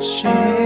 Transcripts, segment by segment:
是。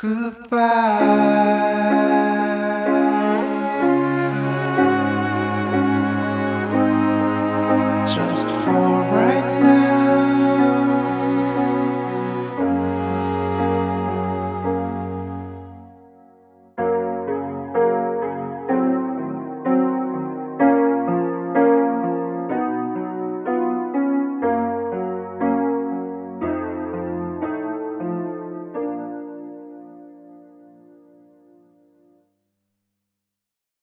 Goodbye. Just for.